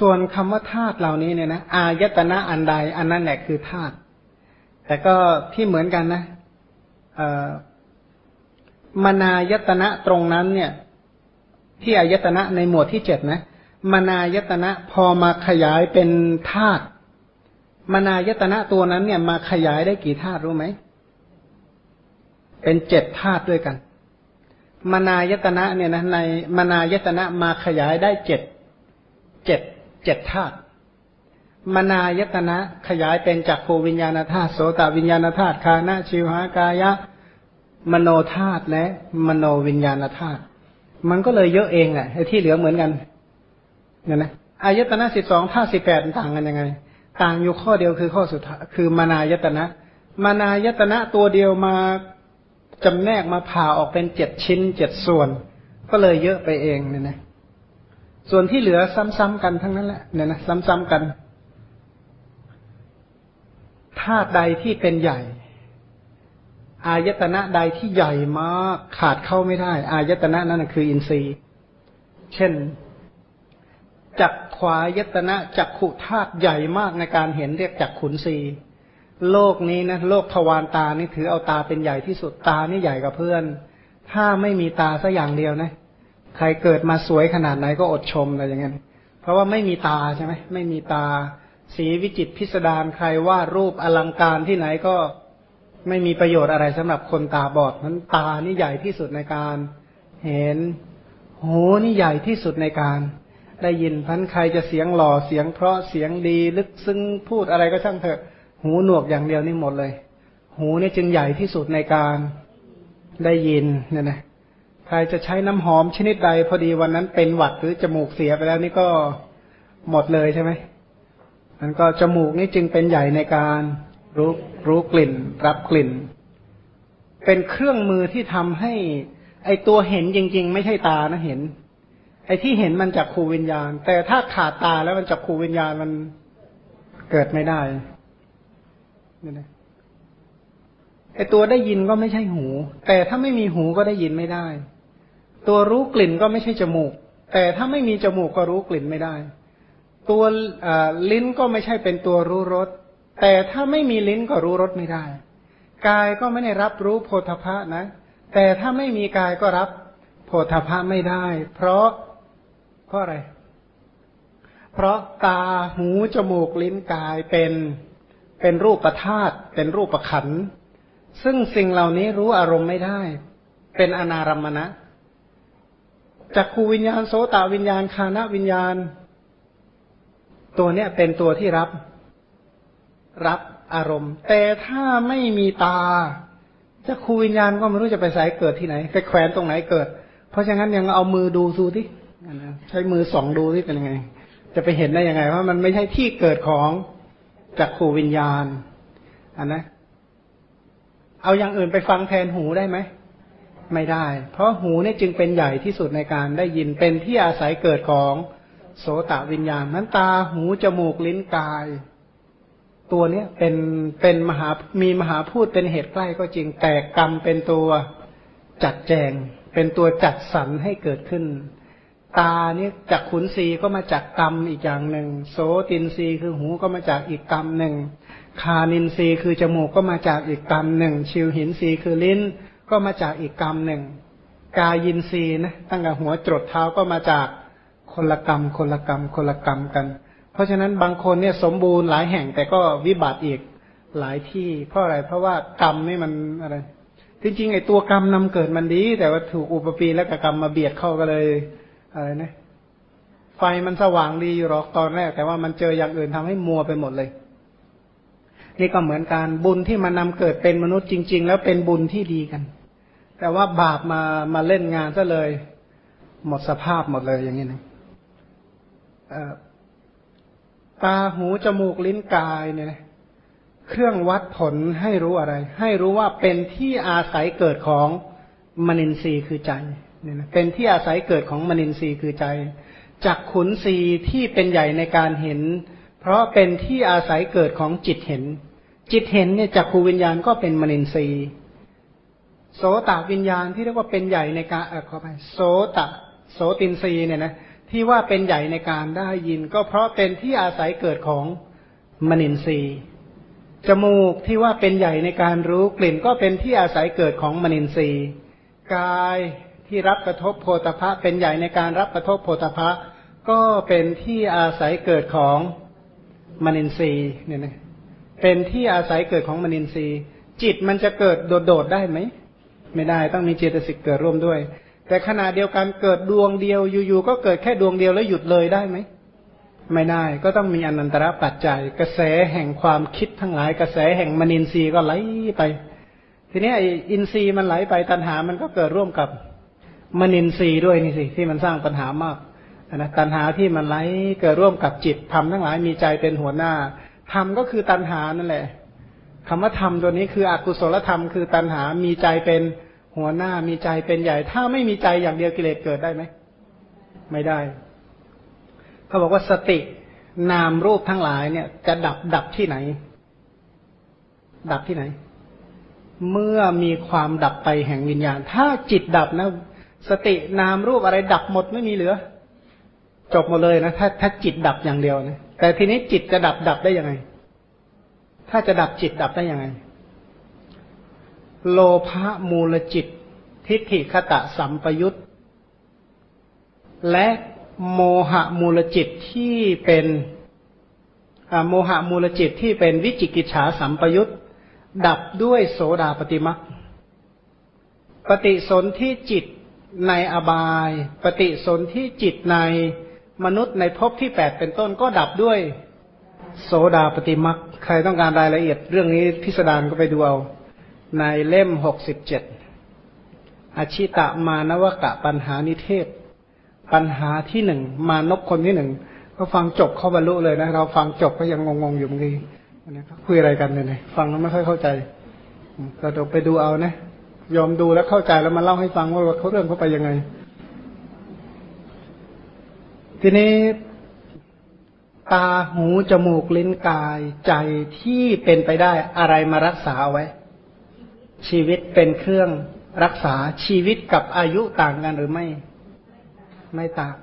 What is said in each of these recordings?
ส่วนคำว่าธาตุเหล่านี้เนี่ยนะอายตนะอันใด อันนั้นแหละคือธาตุแต่ก็ที่เหมือนกันนะมนายตนะตรงนั้นเนี่ย ที่อายตนะในหมวดที่เจ็ดนะมนายตนะพอมาขยายเป็นธาตุมนายตนะตัวนั้นเนี่ยมาขยายได้กี่ธาตุรู้ไหม เป็นเจ็ดธาตุด้วยกัน มนายตนะเนี่ยนะในมนายตนะมาขยายได้เจ็ด เจ็ด เจ็ดธาตุมนายตนะขยายเป็นจักรวิญญาณธาตุโสตวิญญาณธาตุคานะชิวหากายะ มโนธาตุและมโนวิญญาณธาตุมันก็เลยเยอะเองแหละไอ้ที่เหลือเหมือนกันเนี่ยนะอายตนะสิบสองธาตุสิบแปดต่างกันยังไง ต่างอยู่ข้อเดียวคือข้อสุดท้ายคือมนายตนะมนายตนะตัวเดียวมาจำแนกมาผ่าออกเป็นเจ็ดชิ้นเจ็ดส่วน ก็เลยเยอะไปเองเนี่ยนะ ส่วนที่เหลือซ้ำๆกันทั้งนั้นแหละเนี่ยนะซ้ำๆกันธาตุใดที่เป็นใหญ่ อายตนะใดที่ใหญ่มากขาดเข้าไม่ได้ อายตนะนั้นคืออินทรีย์ เช่นจักขวายตนะจักขุธาตุใหญ่มากในการเห็นเรียกจักขุนศีโลกนี้นะโลกทวารตานี่ถือเอาตาเป็นใหญ่ที่สุดตานี่ใหญ่กว่าเพื่อน ถ้าไม่มีตาสักอย่างเดียวนะ ใครเกิดมาสวยขนาดไหนก็อดชมอะไรอย่างเงี้ยเพราะว่าไม่มีตาใช่ไหมไม่มีตา สีวิจิตพิสดารใครวาดรูปอลังการที่ไหนก็ไม่มีประโยชน์อะไรสำหรับคนตาบอดนั้นตานี่ใหญ่ที่สุดในการ เห็นหูนี่ใหญ่ที่สุดในการ ได้ยินพันใครจะเสียงหล่อเสียงเพราะเสียงดีลึกซึ้งพูดอะไรก็ช่างเถอะ หูหนวกอย่างเดียวนี่หมดเลย หูนี่จึงใหญ่ที่สุดในการได้ยินเนี่ยนะ ใครจะใช้น้ำหอมชนิดใด พอดีวันนั้นเป็นหวัดหรือจมูกเสียไปแล้วนี่ก็หมดเลยใช่ไหมมันก็จมูกนี่จึงเป็นใหญ่ในการรู้รู้กลิ่น รับกลิ่น เป็นเครื่องมือที่ทำให้ ไอตัวเห็นจริง ๆ ไม่ใช่ตานะเห็น ไอ้ที่เห็นมันจากครูวิญญาณ แต่ถ้าขาดตาแล้วมันจากครูวิญญาณมันเกิดไม่ได้นี่นะไอตัวได้ยินก็ไม่ใช่หู แต่ถ้าไม่มีหูก็ได้ยินไม่ได้ ตัวรู้กลิ่นก็ไม่ใช่จมูก แต่ถ้าไม่มีจมูกก็รู้กลิ่นไม่ได้ ตัวลิ้นก็ไม่ใช่เป็นตัวรู้รส แต่ถ้าไม่มีลิ้นก็รู้รสไม่ได้ กายก็ไม่ได้รับรู้โพธพะนะ แต่ถ้าไม่มีกายก็รับโพธพะไม่ได้ เพราะเพราะอะไร เพราะตาหูจมูกลิ้นกายเป็นเป็นรูปประธาตเป็นรูปประขันซึ่งสิ่งเหล่านี้รู้อารมณ์ไม่ได้ เป็นอนารมณะ จักขูวิญญาณโสตวิญญาณคานะวิญญาณ ตัวเนี้ยเป็นตัวที่รับ รับอารมณ์ แต่ถ้าไม่มีตาจักขูวิญญาณก็ไม่รู้จะไปสายเกิดที่ไหน ไปแขวนตรงไหนเกิด เพราะฉะนั้นยังเอามือดูซูที่ใช้มือส่องดูที่เป็นยังไง จะไปเห็นได้ยังไงว่ามันไม่ใช่ที่เกิดของจักขูวิญญาณอันนะเอาอย่างอื่นไปฟังแทนหูได้ไหม ไม่ได้ เพราะหูนี่จึงเป็นใหญ่ที่สุดในการได้ยินเป็นที่อาศัยเกิดของโสตวิญญาณนั้นตาหูจมูกลิ้นกาย ตัวเนี้ยเป็นเป็นมหามีมหาพูดเป็นเหตุใกล้ก็จริงแต่กรรมเป็นตัวจัดแจง เป็นตัวจัดสรรให้เกิดขึ้น ตาเนี่ยจากขุนศีก็มาจากกรรมอีกอย่างหนึ่งโสตินศีคือหูก็มาจากอีกกรรมหนึ่งคานินศีคือจมูกก็มาจากอีกกรรมหนึ่งชิวหินศีคือลิ้น ก็มาจากอีกกรรมหนึ่ง กายินศีนะตั้งแต่หัวจดเท้าก็มาจากคนละกรรม คนละกรรม คนละกรรมกัน เพราะฉะนั้นบางคนเนี่ยสมบูรณ์หลายแห่งแต่ก็วิบัติอีกหลายที่ เพราะอะไรเพราะว่ากรรมนี่มันอะไรจริงๆไอ้ตัวกรรมนำเกิดมันดี แต่ว่าถูกอุปปีและกรรมมาเบียดเข้าก็เลยอะไรนะไฟมันสว่างดีอยู่หรอกตอนแรก แต่ว่ามันเจออย่างอื่นทำให้มัวไปหมดเลย นี่ก็เหมือนการบุญที่มานำเกิดเป็นมนุษย์จริง ๆ แล้วเป็นบุญที่ดีกัน แต่ว่าบาปมามาเล่นงานซะเลย หมดสภาพหมดเลยอย่างนี้นะตาหูจมูกลิ้นกายเนี่ยเครื่องวัดผลให้รู้อะไร ให้รู้ว่าเป็นที่อาศัยเกิดของมนินทรีย์คือใจเนี่ยนะเป็นที่อาศัยเกิดของมนินทรีย์คือใจจากขุนศีที่เป็นใหญ่ในการเห็น เพราะเป็นที่อาศัยเกิดของจิตเห็น จิตเห็นเนี่ยจากขูวิญญาณก็เป็นมนินทรีย์ โสตวิญญาณที่เรียกว่าเป็นใหญ่ในการเออขอไปโสตโสตินรีเนี่ยนะที่ว่าเป็นใหญ่ในการได้ยิน ก็เพราะเป็นที่อาศัยเกิดของมนินทรีย์จมูกที่ว่าเป็นใหญ่ในการรู้กลิ่น ก็เป็นที่อาศัยเกิดของมนินทรีย์กายที่รับกระทบโพธพะเป็นใหญ่ในการรับกระทบโพธพะก็เป็นที่อาศัยเกิดของมนินทรีย์เนี่ยนะเป็นที่อาศัยเกิดของมนินทรีย์ จิตมันจะเกิดโดดๆได้ไหม ไม่ได้ต้องมีเจตสิกเกิดร่วมด้วย แต่ขณะเดียวกันเกิดดวงเดียวอยู่ๆก็เกิดแค่ดวงเดียวแล้วหยุดเลยได้ไหมไม่ได้ก็ต้องมีอนันตระปัจจัย กระแสแห่งความคิดทั้งหลาย กระแสแห่งมนินทรีย์ก็ไหลไป ทีนี้ไออินทรีย์มันไหลไปตัณหามันก็เกิดร่วมกับมนินทรีย์ด้วยนี่สิที่มันสร้างปัญหามากนะตัณหาที่มันไหลเกิดร่วมกับจิตทำทั้งหลายมีใจเป็นหัวหน้าธรรมก็คือตัณหานั่นแหละ คำว่าธรรมตัวนี้คืออกุศลธรรมคือตัณหา มีใจเป็นหัวหน้า มีใจเป็นใหญ่ ถ้าไม่มีใจอย่างเดียวกิเลสเกิดได้ไหม ไม่ได้ เขาบอกว่าสตินามรูปทั้งหลายเนี่ย จะดับดับที่ไหน ดับที่ไหน เมื่อมีความดับไปแห่งวิญญาณ ถ้าจิตดับนะ สตินามรูปอะไรดับหมดไม่มีเหลือ จบหมดเลยนะถ้าถ้าจิตดับอย่างเดียวนะแต่ทีนี้จิตจะดับดับได้ยังไง ถ้าจะดับจิตดับได้ยังไง โลภะมูลจิต ทิฏฐิคตะสัมปยุตและโมหะมูลจิตที่เป็นโมหะมูลจิตที่เป็นวิจิกิจฉาสัมปยุตดับด้วยโสดาปฏิมักปฏิสนธิจิตในอบาย ปฏิสนธิจิตในมนุษย์ในภพที่แปดเป็นต้นก็ดับด้วย โสดาปฏิมักใครต้องการรายละเอียด เรื่องนี้พิสดารก็ไปดูเอาในเล่มหกสิบเจ็ดอชิตะมานวกะปัญหานิเทศ ปัญหาที่หนึ่งมานพคนที่หนึ่งก็ฟังจบเข้าบรรลุเลยนะ เราฟังจบก็ยังงงๆอยู่บางทีนะครับคุยอะไรกันเนี่ย ฟังแล้วไม่ค่อยเข้าใจก็เดี๋ยวไปดูเอานะยอมดูแล้วเข้าใจแล้วมาเล่าให้ฟังว่าเขาเรื่องเขาไปยังไง ทีนี้ ตาหูจมูกลิ้นกายใจที่เป็นไปได้อะไรมารักษาเอาไว้ ชีวิตเป็นเครื่องรักษาชีวิตกับอายุต่างกันหรือไม่ ไม่ต่าง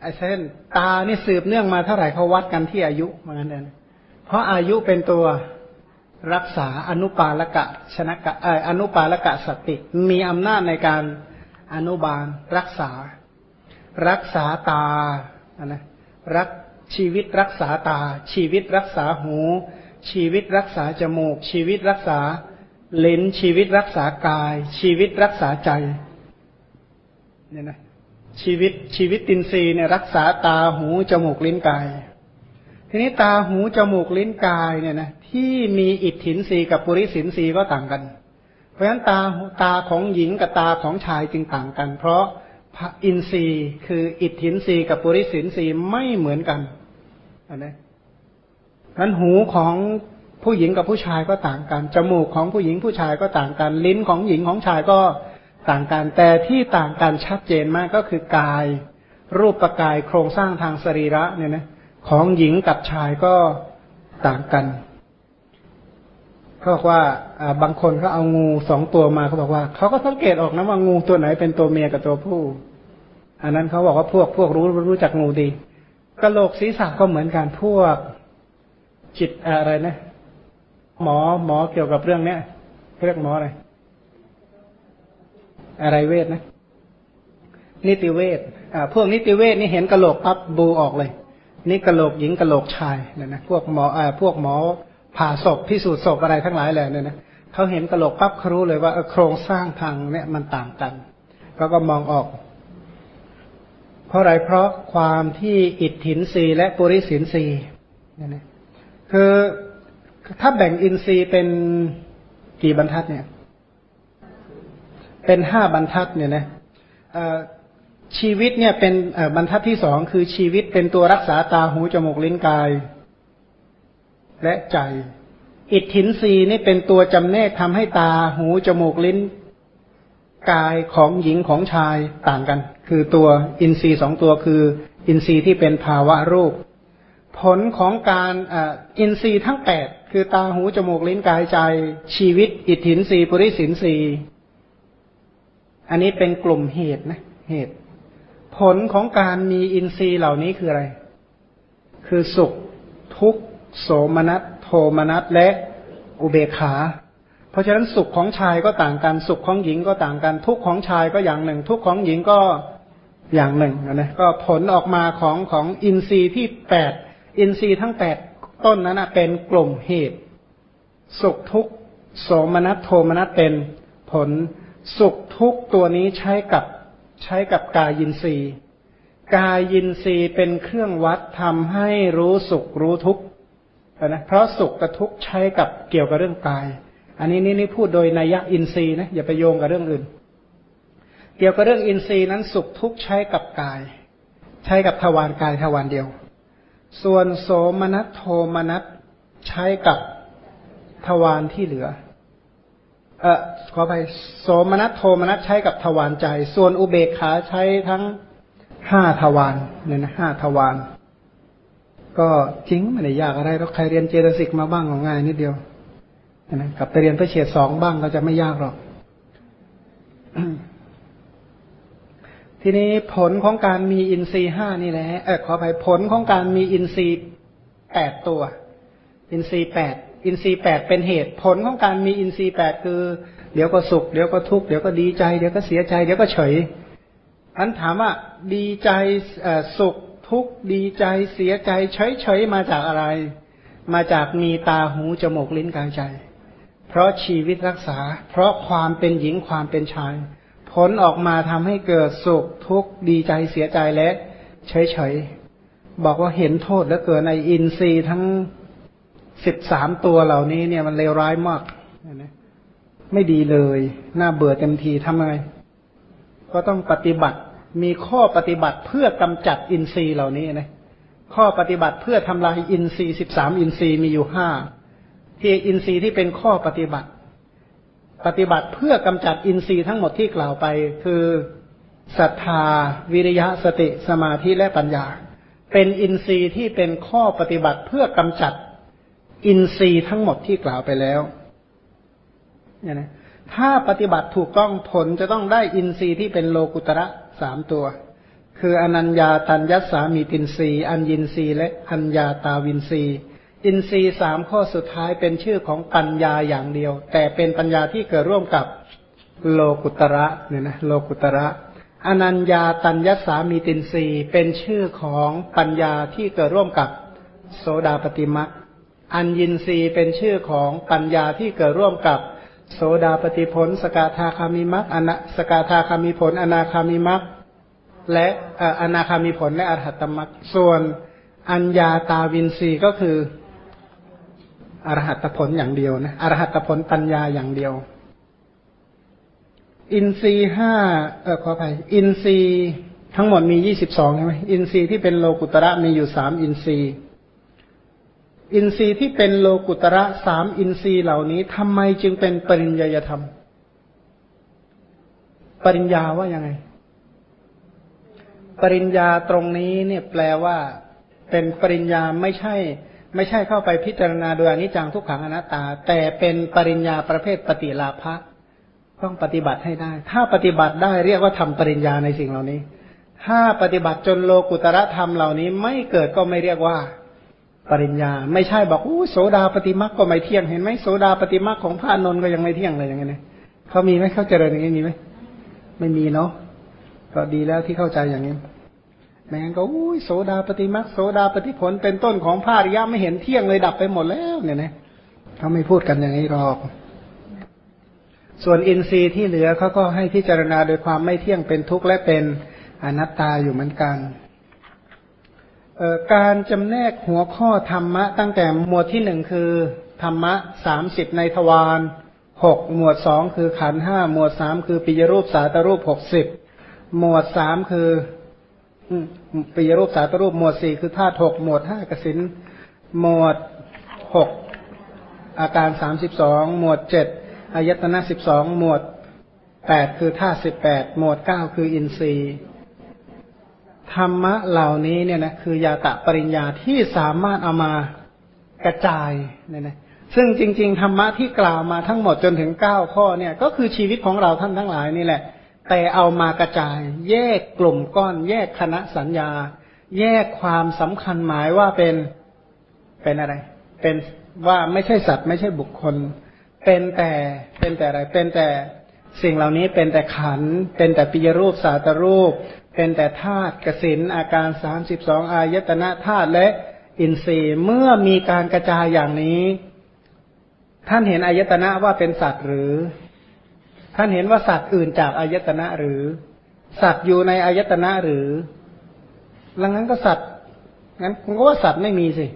ไอ้เช่น ตานี่สืบเนื่องมาเท่าไหร่เขาวัดกันที่อายุเหมือนกันเลยเพราะอายุเป็นตัวรักษาอนุปาลกะชนะกะออนุปาลกะสติ มีอำนาจในการอนุบาลรักษา รักษาตานะรัก ชีวิตรักษาตา ชีวิตรักษาหู ชีวิตรักษาจมูก ชีวิตรักษาลิ้นชีวิตรักษากาย ชีวิตรักษาใจเนี่ยนะชีวิตชีวิตตินซีเนี่ยรักษาตาหูจมูกลิ้นกาย ทีนี้ตาหูจมูกลิ้นกายเนี่ยนะที่มีอิทธินรีกับปุริสินรีก็ต่างกัน เพราะฉะนั้นตาตาของหญิงกับตาของชายจึงต่างกัน เพราะ อินทรีย์คืออิทธินทรีย์กับปุริสินทรีย์ไม่เหมือนกันนนี้นั้นหูของผู้หญิงกับผู้ชายก็ต่างกัน จมูกของผู้หญิงผู้ชายก็ต่างกัน ลิ้นของหญิงของชายก็ต่างกัน แต่ที่ต่างกันชัดเจนมากก็คือกาย รูปประกายโครงสร้างทางสรีระเนี่ยนะของหญิงกับชายก็ต่างกัน เขาบอกว่าบางคนเขาเอางูสองตัวมาเขาบอกว่าเขาก็สังเกตออกนะว่างูตัวไหนเป็นตัวเมียกับตัวผู้ อันนั้นเขาบอกว่าพวกพวกรู้รู้จักงูดีกระโหลกศีรษะก็เหมือนกันพวกจิตอะไรนะ หมอหมอเกี่ยวกับเรื่องเนี้ยเรียกหมออะไรอะไรเวทนะ นิติเวทอ่าพวกนิติเวทนี่เห็นกระโหลกปั๊บบูออกเลย นี่กระโหลกหญิงกระโหลกชายเนี่ยนะพวกหมออ่าพวกหมอ ผ่าศพพิสูจน์ศพอะไรทั้งหลายแหละเนี่ยนะเขาเห็นกระโหลกปั๊บเขารู้เลยว่าโครงสร้างทางเนี่ยมันต่างกันเขาก็มองออก เพราะอะไรเพราะความที่อิทธินรีและปุริสินรีเนี่ยนะคือถ้าแบ่งอินทรีย์เป็นกี่บรรทัดเนี่ย เป็นห้าบรรทัดเนี่ยนะชีวิตเนี่ยเป็นบรรทัดที่สองคือชีวิตเป็นตัวรักษาตาหูจมูกลิ้นกาย และใจ อิทธินรีนี่เป็นตัวจำแนกทำให้ตา หู จมูก ลิ้น กายของหญิงของชายต่างกัน คือตัวอินทรีย์สองตัวคือ อินทรีย์ที่เป็นภาวะรูป ผลของการอินทรีย์ทั้งแปดคือตา หู จมูก ลิ้น กาย ใจ ชีวิต อิทธินรีปุริสินรีอันนี้เป็นกลุ่มเหตุนะ เหตุ ผลของการมีอินทรีย์เหล่านี้คืออะไร คือสุข ทุกข์ โสมนัสโทมนัสและอุเบกขา เพราะฉะนั้นสุขของชายก็ต่างกัน สุขของหญิงก็ต่างกัน ทุกข์ของชายก็อย่างหนึ่ง ทุกข์ของหญิงก็อย่างหนึ่งนะก็ผลออกมาของของอินทรีย์ที่แปดอินทรีย์ทั้งแปดต้นนั้นเป็นกลุ่มเหตุ สุขทุกโสมนัสโทมนัสเป็นผลสุขทุกตัวนี้ใช้กับใช้กับกายินทรีย์กายินทรีย์เป็นเครื่องวัดทำให้รู้สุขรู้ทุกข์ นะเพราะสุขกับทุกข์ใช้กับเกี่ยวกับเรื่องกาย อันนี้นี่นี่พูดโดยนัยยะอินทรีย์นะอย่าไปโยงกับเรื่องอื่น เกี่ยวกับเรื่องอินทรีย์นั้นสุขทุกข์ใช้กับกาย ใช้กับทวารกายทวารเดียว ส่วนโสมนัสโทมนัสใช้กับทวารที่เหลือ เออขอไปโสมนัสโทมนัสใช้กับทวารใจ ส่วนอุเบกขาใช้ทั้งห้าทวารเนี่ยนะห้าทวาร ก็จริงไม่ได้ยากอะไรเราใครเรียนเจตสิกมาบ้างก็ง่ายนิดเดียวนะกับไปเรียนพระเฉดสองบ้างก็จะไม่ยากหรอก ทีนี้ผลของการมีอินทรีห้านี่แหละเออขอไปผลของการมีอินทรีแปดตัว อินทรีแปดอินทรีย์แปดเป็นเหตุ ผลของการมีอินทรีย์แปดคือ เดี๋ยวก็สุข เดี๋ยวก็ทุกข์เดี๋ยวก็ดีใจ เดี๋ยวก็เสียใจ เดี๋ยวก็เฉยอันถามว่าดีใจสุข ทุกข์ดีใจเสียใจเฉยเฉยมาจากอะไร มาจากมีตาหูจมูกลิ้นกายใจ เพราะชีวิตรักษา เพราะความเป็นหญิงความเป็นชาย ผลออกมาทำให้เกิดสุขทุกข์ดีใจเสียใจและเฉยเฉยบอกว่าเห็นโทษแล้วเกิดในอินทรีย์ทั้งสิบสามตัวเหล่านี้เนี่ยมันเลวร้ายมากไม่ดีเลย น่าเบื่อเต็มทีทำไงก็ต้องปฏิบัติ มีข้อปฏิบัติเพื่อกำจัดอินทรีย์เหล่านี้นะข้อปฏิบัติเพื่อทำลายอินทรีย์สิบสามอินทรีย์มีอยู่ห้าที่อินทรีย์ที่เป็นข้อปฏิบัติ ปฏิบัติเพื่อกำจัดอินทรีย์ทั้งหมดที่กล่าวไป คือศรัทธา วิริยะสติสมาธิและปัญญา เป็นอินทรีย์ที่เป็นข้อปฏิบัติเพื่อกำจัดอินทรีย์ทั้งหมดที่กล่าวไปแล้วเนี่ยนะถ้าปฏิบัติถูกต้องผลจะต้องได้อินทรีย์ที่เป็นโลกุตระ สามตัว คืออนัญญาตัญญัสสามีตินทรีย์ อัญญินทรีย์ และอัญญาตาวินทรีย์อินทรีสามข้อสุดท้ายเป็นชื่อของปัญญาอย่างเดียว แต่เป็นปัญญาที่เกิดร่วมกับโลกุตระเนี่ยนะโลกุตระอนัญญาตัญญสามีตินรีเป็นชื่อของปัญญาที่เกิดร่วมกับโสดาปฏิมักอัญญินรีเป็นชื่อของปัญญาที่เกิดร่วมกับ โสดาปฏิผล สกาธาคามิมักอนาสกาธาคามิผล อนาคามิมักและอนาคามิผลและอรหัตตมักส่วนอัญญาตาวินทรีก็คืออรหัตผลอย่างเดียวนะอรหัตผลปัญญาอย่างเดียว อินทรีห้าเออขออภัยอินทรีทั้งหมดมียี่สิบสองใช่ไหมอินทรีที่เป็นโลกุตระมีอยู่สามอินทรีย์ อินทรีย์ที่เป็นโลกุตระสามอินทรีย์เหล่านี้ทำไมจึงเป็นปริญญาธรรม ปริญญาว่ายังไง ปริญญาตรงนี้เนี่ยแปลว่า เป็นปริญญาไม่ใช่ ไม่ใช่เข้าไปพิจารณาโดยอนิจจังทุกขังอนัตตา แต่เป็นปริญญาประเภทปฏิลาภะต้องปฏิบัติให้ได้ ถ้าปฏิบัติได้เรียกว่าทำปริญญาในสิ่งเหล่านี้ ถ้าปฏิบัติจนโลกุตระธรรมเหล่านี้ไม่เกิดก็ไม่เรียกว่า ปริญญา ไม่ใช่บอกอู้โสดาปฏิมักก็ไม่เที่ยงเห็นไหมโสดาปฏิมักของพระนนท์ก็ยังไม่เที่ยงเลยอย่างเงี้ยเขามีไหมเขาเจริญอย่างนี้มีไหมไม่มีเนาะก็ดีแล้วที่เข้าใจอย่างนี้แมงั้นก็อู้โสดาปฏิมักโสดาปฏิผลเป็นต้นของพระอริยะไม่เห็นเที่ยงเลยดับไปหมดแล้วเนี่ยนะเขาไม่พูดกันอย่างนี้หรอกส่วนอินทรีย์ที่เหลือเขาก็ให้พิจารณาโดยความไม่เที่ยงเป็นทุกข์และเป็นอนัตตาอยู่เหมือนกัน การจำแนกหัวข้อธรรมะ ตั้งแต่หมวดที่หนึ่งคือ ธรรมะสามสิบในทวารหกหมวดสองคือขันห้าหมวดสามคือปิยรูปสาตรูปหกสิบหมวดสามคือปิยรูปสาตรูปหมวดสี่คือธาตุหกหมวดห้ากสินหมวดหกอาการสามสิบสองหมวดเจ็ดอายตนะสิบสองหมวดแปดคือธาตุสิบแปดหมวดเก้าคืออินทรีย์ ธรรมะเหล่านี้เนี่ยนะคือยาตะปริญญาที่สามารถเอามากระจายเนี่ยนะซึ่งจริง ๆ ธรรมะที่กล่าวมาทั้งหมดจนถึงเก้าข้อเนี่ย ก็คือชีวิตของเราท่านทั้งหลายนี่แหละ แต่เอามากระจาย แยกกลุ่มก้อน แยกคณะสัญญา แยกความสำคัญหมายว่าเป็นเป็นอะไร เป็นว่าไม่ใช่สัตว์ไม่ใช่บุคคล เป็นแต่เป็นแต่อะไร เป็นแต่สิ่งเหล่านี้เป็นแต่ขัน เป็นแต่ปิยรูปสาตรูป เป็นแต่ธาตุกสินอาการสามสิบสองอายตนะธาตุและอินทรีย์เมื่อมีการกระจายอย่างนี้ ท่านเห็นอายตนะว่าเป็นสัตว์หรือ ท่านเห็นว่าสัตว์อื่นจากอายตนะหรือ สัตว์อยู่ในอายตนะหรือแล้วงั้นก็สัตว์งั้นคุณก็ว่าสัตว์ไม่มีสิเ